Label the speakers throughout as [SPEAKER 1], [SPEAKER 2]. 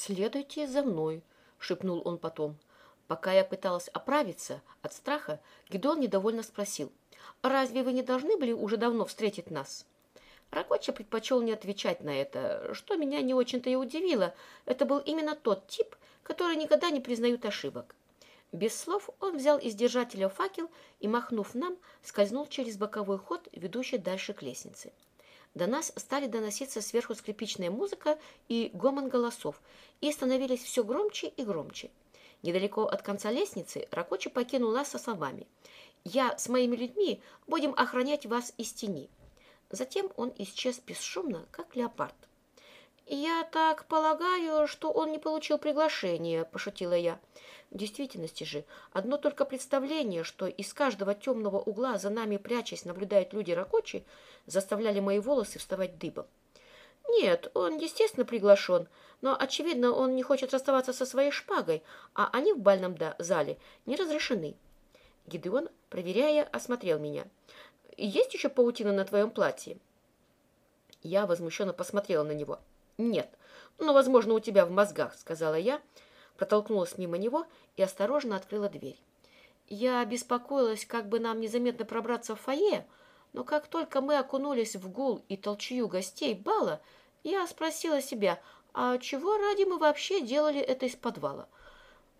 [SPEAKER 1] «Следуйте за мной», — шепнул он потом. Пока я пыталась оправиться от страха, Гедон недовольно спросил, «Разве вы не должны были уже давно встретить нас?» Ракоча предпочел не отвечать на это, что меня не очень-то и удивило. Это был именно тот тип, который никогда не признают ошибок. Без слов он взял из держателя факел и, махнув нам, скользнул через боковой ход, ведущий дальше к лестнице. До нас стали доноситься сверху скрипичная музыка и гомон голосов, и становились все громче и громче. Недалеко от конца лестницы Ракочи покинул нас со словами «Я с моими людьми будем охранять вас из тени». Затем он исчез бесшумно, как леопард. «Я так полагаю, что он не получил приглашения», – пошутила я. В действительности же, одно только представление, что из каждого темного угла за нами, прячась, наблюдают люди Ракочи, заставляли мои волосы вставать дыбом. «Нет, он, естественно, приглашен, но, очевидно, он не хочет расставаться со своей шпагой, а они в бальном зале не разрешены». Гидеон, проверяя, осмотрел меня – есть еще паутина на твоем платье?» Я возмущенно посмотрела на него. «Нет, но, возможно, у тебя в мозгах», — сказала я, протолкнулась мимо него и осторожно открыла дверь. Я беспокоилась, как бы нам незаметно пробраться в фойе, но как только мы окунулись в гул и толчью гостей бала, я спросила себя, а чего ради мы вообще делали это из подвала?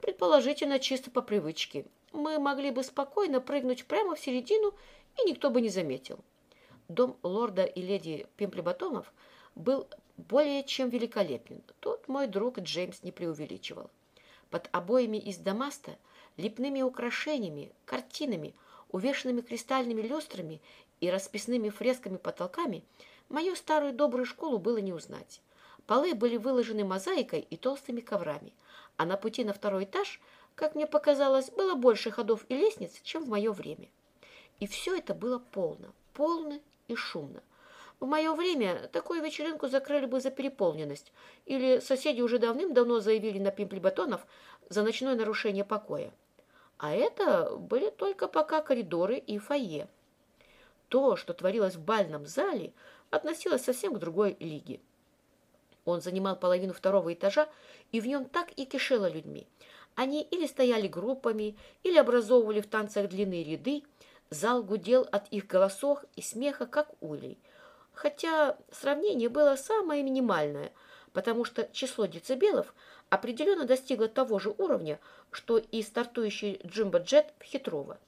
[SPEAKER 1] Предположительно, чисто по привычке. Мы могли бы спокойно прыгнуть прямо в середину и никто бы не заметил. Дом лорда и леди Пимплебатонов был более чем великолепен. Тут мой друг Джеймс не преувеличивал. Под обоями из дамаста, лепными украшениями, картинами, увешанными кристальными люстрами и расписными фресками потолками мою старую добрую школу было не узнать. Полы были выложены мозаикой и толстыми коврами, а на пути на второй этаж, как мне показалось, было больше ходов и лестниц, чем в мое время. И все это было полно, полно и шумно. В мое время такую вечеринку закрыли бы за переполненность, или соседи уже давным-давно заявили на пимплебатонов за ночное нарушение покоя. А это были только пока коридоры и фойе. То, что творилось в бальном зале, относилось совсем к другой лиге. Он занимал половину второго этажа, и в нем так и кишело людьми. Они или стояли группами, или образовывали в танцах длинные ряды, Зал гудел от их голосов и смеха, как улей. Хотя сравнение было самое минимальное, потому что число децибелов определенно достигло того же уровня, что и стартующий джимбо-джет в Хитрово.